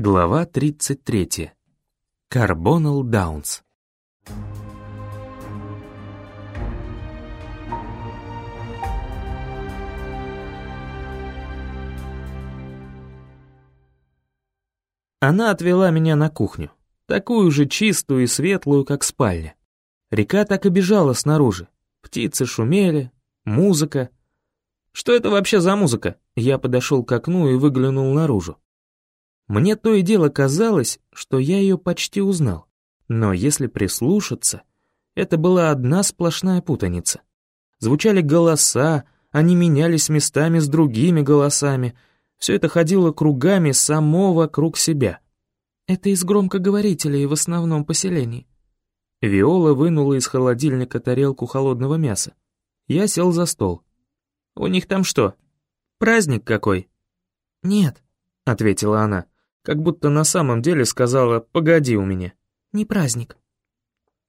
Глава 33. Carbonal Даунс. Она отвела меня на кухню, такую же чистую и светлую, как спальня. Река так и бежала снаружи. Птицы шумели, музыка. Что это вообще за музыка? Я подошел к окну и выглянул наружу. Мне то и дело казалось, что я ее почти узнал. Но если прислушаться, это была одна сплошная путаница. Звучали голоса, они менялись местами с другими голосами. Все это ходило кругами само вокруг себя. Это из громкоговорителей в основном поселении. Виола вынула из холодильника тарелку холодного мяса. Я сел за стол. «У них там что, праздник какой?» «Нет», — ответила она как будто на самом деле сказала «погоди у меня». «Не праздник».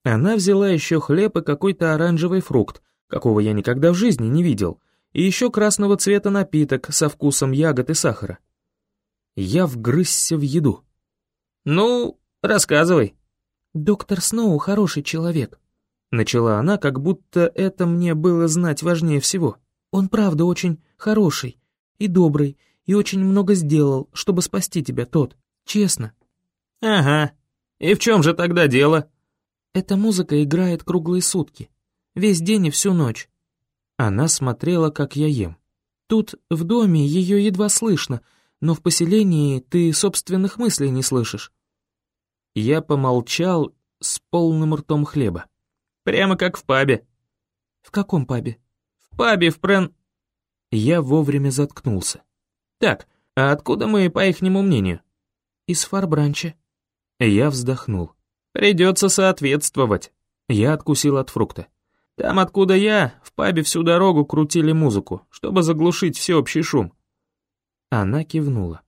Она взяла еще хлеб и какой-то оранжевый фрукт, какого я никогда в жизни не видел, и еще красного цвета напиток со вкусом ягод и сахара. Я вгрызся в еду. «Ну, рассказывай». «Доктор Сноу хороший человек», — начала она, как будто это мне было знать важнее всего. «Он правда очень хороший и добрый, и очень много сделал, чтобы спасти тебя, тот. Честно». «Ага. И в чем же тогда дело?» «Эта музыка играет круглые сутки. Весь день и всю ночь». Она смотрела, как я ем. «Тут, в доме, ее едва слышно, но в поселении ты собственных мыслей не слышишь». Я помолчал с полным ртом хлеба. «Прямо как в пабе». «В каком пабе?» «В пабе в Прен...» Я вовремя заткнулся. Так, а откуда мы, по ихнему мнению? Из Фарбранча. Я вздохнул. Придется соответствовать. Я откусил от фрукта. Там, откуда я, в пабе всю дорогу крутили музыку, чтобы заглушить всеобщий шум. Она кивнула.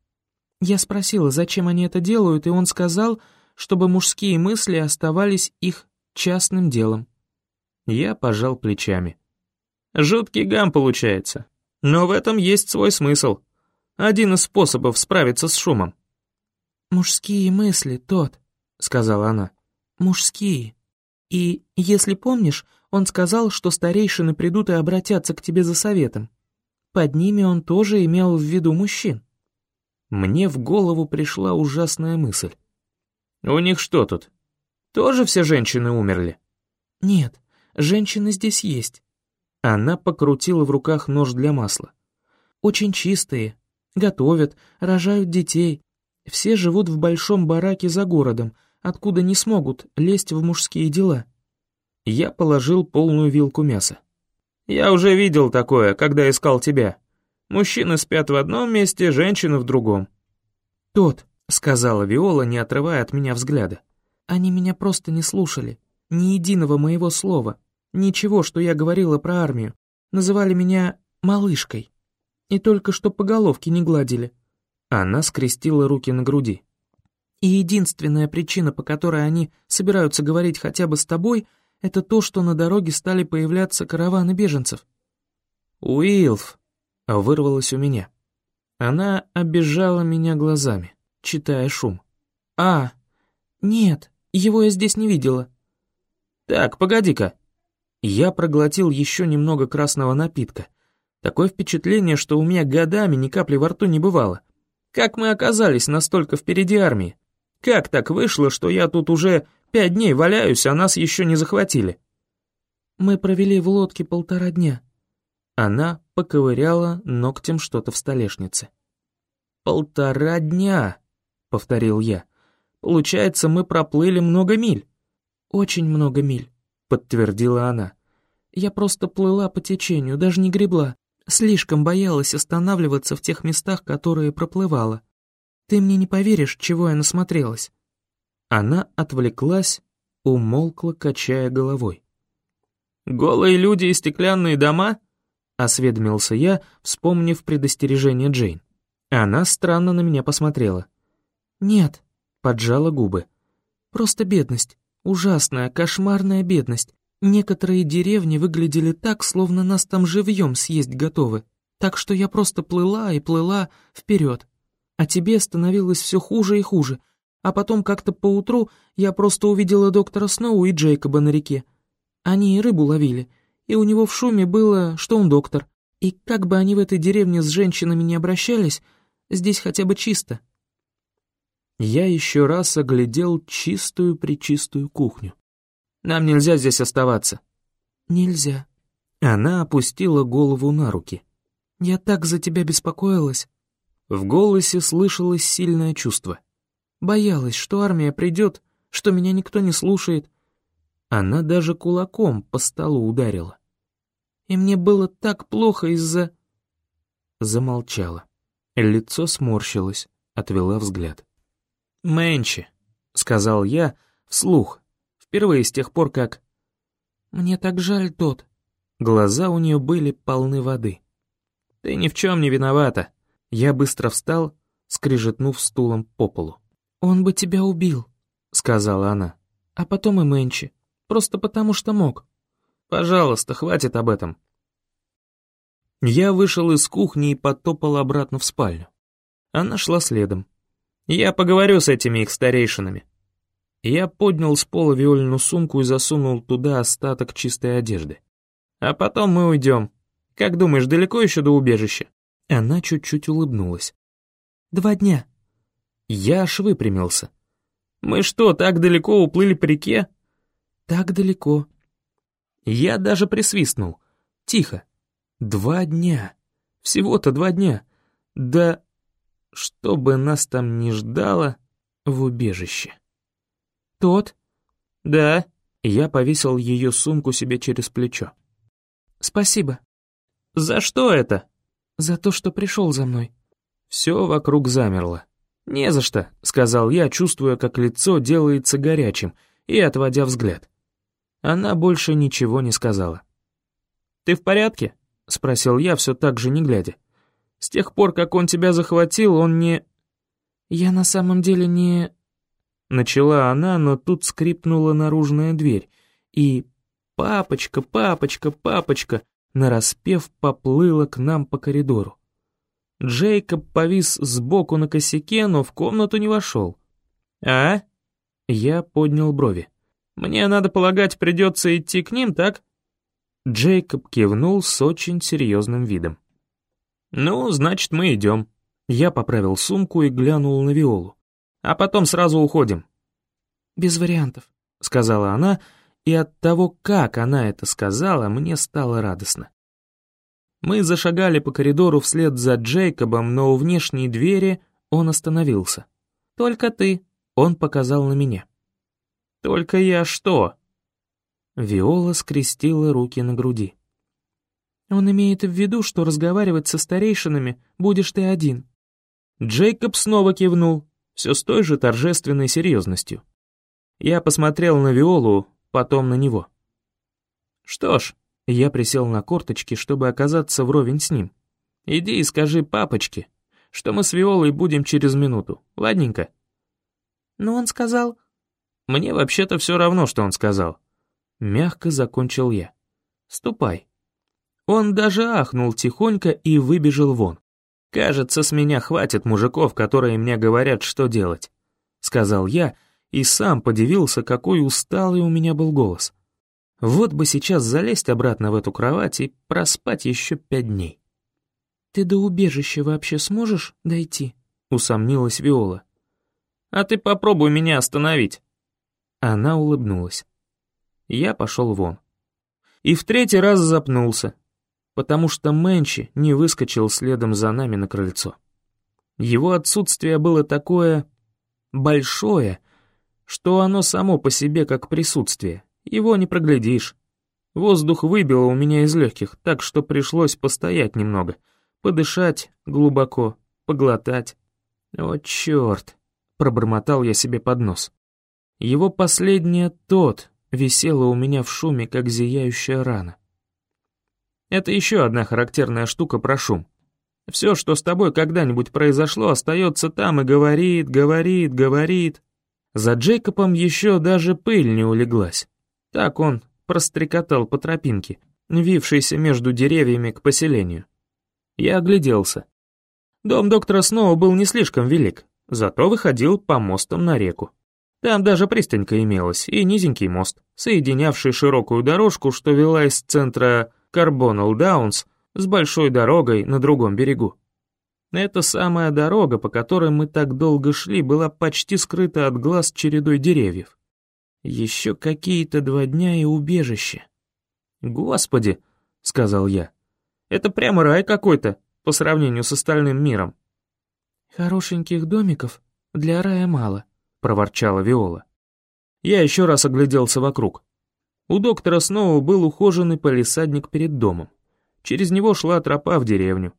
Я спросила, зачем они это делают, и он сказал, чтобы мужские мысли оставались их частным делом. Я пожал плечами. Жуткий гам получается, но в этом есть свой смысл. Один из способов справиться с шумом». «Мужские мысли, тот», — сказала она. «Мужские. И, если помнишь, он сказал, что старейшины придут и обратятся к тебе за советом. Под ними он тоже имел в виду мужчин». Мне в голову пришла ужасная мысль. «У них что тут? Тоже все женщины умерли?» «Нет, женщины здесь есть». Она покрутила в руках нож для масла. «Очень чистые, Готовят, рожают детей. Все живут в большом бараке за городом, откуда не смогут лезть в мужские дела. Я положил полную вилку мяса. «Я уже видел такое, когда искал тебя. Мужчины спят в одном месте, женщины в другом». «Тот», — сказала Виола, не отрывая от меня взгляда. «Они меня просто не слушали. Ни единого моего слова. Ничего, что я говорила про армию. Называли меня «малышкой». И только что по головке не гладили». Она скрестила руки на груди. «И единственная причина, по которой они собираются говорить хотя бы с тобой, это то, что на дороге стали появляться караваны беженцев». «Уилф!» — вырвалось у меня. Она обижала меня глазами, читая шум. «А, нет, его я здесь не видела». «Так, погоди-ка». Я проглотил еще немного красного напитка — Такое впечатление, что у меня годами ни капли во рту не бывало. Как мы оказались настолько впереди армии? Как так вышло, что я тут уже пять дней валяюсь, а нас еще не захватили? Мы провели в лодке полтора дня. Она поковыряла ногтем что-то в столешнице. «Полтора дня», — повторил я. «Получается, мы проплыли много миль». «Очень много миль», — подтвердила она. «Я просто плыла по течению, даже не гребла. Слишком боялась останавливаться в тех местах, которые проплывала. Ты мне не поверишь, чего я насмотрелась». Она отвлеклась, умолкла, качая головой. «Голые люди и стеклянные дома?» — осведомился я, вспомнив предостережение Джейн. Она странно на меня посмотрела. «Нет», — поджала губы. «Просто бедность. Ужасная, кошмарная бедность. Некоторые деревни выглядели так, словно нас там живьем съесть готовы, так что я просто плыла и плыла вперед. А тебе становилось все хуже и хуже. А потом как-то поутру я просто увидела доктора Сноу и Джейкоба на реке. Они и рыбу ловили, и у него в шуме было, что он доктор. И как бы они в этой деревне с женщинами не обращались, здесь хотя бы чисто. Я еще раз оглядел чистую-пречистую кухню. Нам нельзя здесь оставаться. Нельзя. Она опустила голову на руки. Я так за тебя беспокоилась. В голосе слышалось сильное чувство. Боялась, что армия придет, что меня никто не слушает. Она даже кулаком по столу ударила. И мне было так плохо из-за... Замолчала. Лицо сморщилось, отвела взгляд. «Мэнчи», — сказал я вслух, впервые с тех пор, как... «Мне так жаль тот». Глаза у нее были полны воды. «Ты ни в чем не виновата». Я быстро встал, скрижетнув стулом по полу. «Он бы тебя убил», — сказала она. «А потом и Мэнчи. Просто потому что мог». Пожалуйста, хватит об этом. Я вышел из кухни и потопал обратно в спальню. Она шла следом. Я поговорю с этими их старейшинами. Я поднял с пола виольную сумку и засунул туда остаток чистой одежды. А потом мы уйдем. Как думаешь, далеко еще до убежища? Она чуть-чуть улыбнулась. Два дня. Я аж выпрямился. Мы что, так далеко уплыли по реке? Так далеко. Я даже присвистнул. Тихо. Два дня. Всего-то два дня. Да что бы нас там ни ждало в убежище. Тот? Да. Я повесил ее сумку себе через плечо. Спасибо. За что это? За то, что пришел за мной. Все вокруг замерло. «Не за что», — сказал я, чувствуя, как лицо делается горячим, и отводя взгляд. Она больше ничего не сказала. «Ты в порядке?» — спросил я, все так же не глядя. «С тех пор, как он тебя захватил, он не...» «Я на самом деле не...» Начала она, но тут скрипнула наружная дверь, и «папочка, папочка, папочка» нараспев поплыла к нам по коридору. Джейкоб повис сбоку на косяке, но в комнату не вошел. «А?» Я поднял брови. Мне, надо полагать, придется идти к ним, так?» Джейкоб кивнул с очень серьезным видом. «Ну, значит, мы идем». Я поправил сумку и глянул на Виолу. «А потом сразу уходим». «Без вариантов», — сказала она, и от того, как она это сказала, мне стало радостно. Мы зашагали по коридору вслед за Джейкобом, но у внешней двери он остановился. «Только ты», — он показал на меня. «Только я что?» Виола скрестила руки на груди. «Он имеет в виду, что разговаривать со старейшинами будешь ты один». Джейкоб снова кивнул, все с той же торжественной серьезностью. Я посмотрел на Виолу, потом на него. «Что ж», я присел на корточки, чтобы оказаться вровень с ним. «Иди и скажи папочке, что мы с Виолой будем через минуту, ладненько?» «Но он сказал...» Мне вообще-то все равно, что он сказал. Мягко закончил я. Ступай. Он даже ахнул тихонько и выбежал вон. «Кажется, с меня хватит мужиков, которые мне говорят, что делать», — сказал я, и сам подивился, какой усталый у меня был голос. Вот бы сейчас залезть обратно в эту кровать и проспать еще пять дней. «Ты до убежища вообще сможешь дойти?» — усомнилась Виола. «А ты попробуй меня остановить». Она улыбнулась. Я пошел вон. И в третий раз запнулся, потому что Мэнчи не выскочил следом за нами на крыльцо. Его отсутствие было такое... большое, что оно само по себе как присутствие, его не проглядишь. Воздух выбило у меня из легких, так что пришлось постоять немного, подышать глубоко, поглотать. «О, черт!» — пробормотал я себе под нос. Его последняя «тот» висела у меня в шуме, как зияющая рана. Это еще одна характерная штука про шум. Все, что с тобой когда-нибудь произошло, остается там и говорит, говорит, говорит. За Джейкобом еще даже пыль не улеглась. Так он прострекотал по тропинке, вившейся между деревьями к поселению. Я огляделся. Дом доктора Сноу был не слишком велик, зато выходил по мостам на реку. Там даже пристанька имелась и низенький мост, соединявший широкую дорожку, что вела из центра Карбонал Даунс с большой дорогой на другом берегу. Эта самая дорога, по которой мы так долго шли, была почти скрыта от глаз чередой деревьев. Еще какие-то два дня и убежище. «Господи!» — сказал я. «Это прямо рай какой-то по сравнению с остальным миром». «Хорошеньких домиков для рая мало», — проворчала Виола. Я еще раз огляделся вокруг. У доктора снова был ухоженный полисадник перед домом. Через него шла тропа в деревню.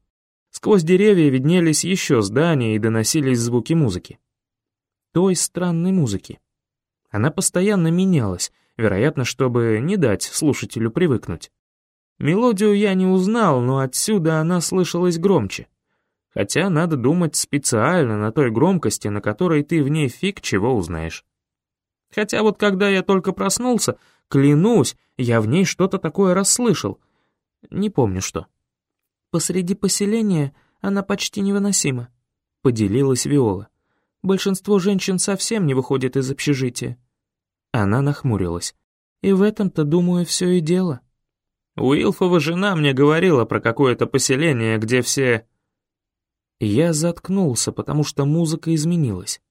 Сквозь деревья виднелись еще здания и доносились звуки музыки. Той странной музыки. Она постоянно менялась, вероятно, чтобы не дать слушателю привыкнуть. Мелодию я не узнал, но отсюда она слышалась громче. Хотя, надо думать, специально на той громкости, на которой ты в ней фиг чего узнаешь. Хотя вот когда я только проснулся, клянусь, я в ней что-то такое расслышал. Не помню что. Посреди поселения она почти невыносима, поделилась Виола. Большинство женщин совсем не выходит из общежития. Она нахмурилась. И в этом-то, думаю, все и дело. Уилфова жена мне говорила про какое-то поселение, где все я заткнулся, потому что музыка изменилась.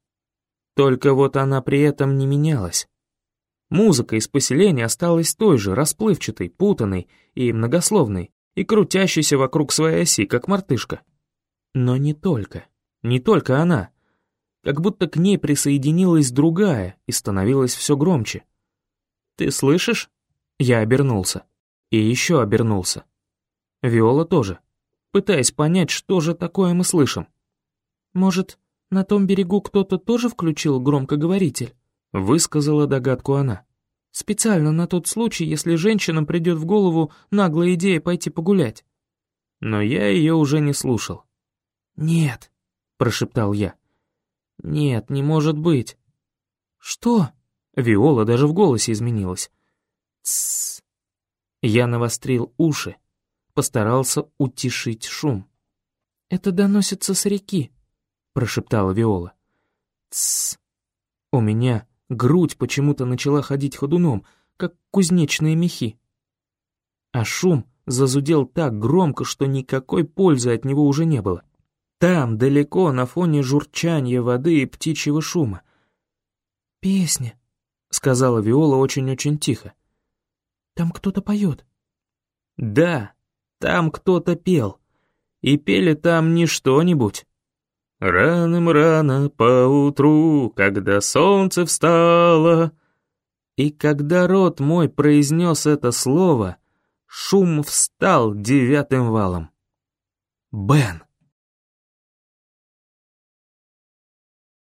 Только вот она при этом не менялась. Музыка из поселения осталась той же, расплывчатой, путанной и многословной, и крутящейся вокруг своей оси, как мартышка. Но не только, не только она. Как будто к ней присоединилась другая и становилась все громче. «Ты слышишь?» Я обернулся. И еще обернулся. Виола тоже пытаясь понять, что же такое мы слышим. «Может, на том берегу кто-то тоже включил громкоговоритель?» — высказала догадку она. «Специально на тот случай, если женщинам придет в голову наглая идея пойти погулять». Но я ее уже не слушал. «Нет», — прошептал я. «Нет, не может быть». «Что?» Виола даже в голосе изменилась. «Тссс». Я навострил уши, постарался утешить шум. «Это доносится с реки», — прошептала Виола. «Тссс». У меня грудь почему-то начала ходить ходуном, как кузнечные мехи. А шум зазудел так громко, что никакой пользы от него уже не было. Там, далеко, на фоне журчания воды и птичьего шума. «Песня», — сказала Виола очень-очень тихо. «Там кто-то поет». «Да, там кто-то пел. И пели там не что-нибудь. Раным-рано поутру, когда солнце встало. И когда рот мой произнес это слово, шум встал девятым валом. Бен!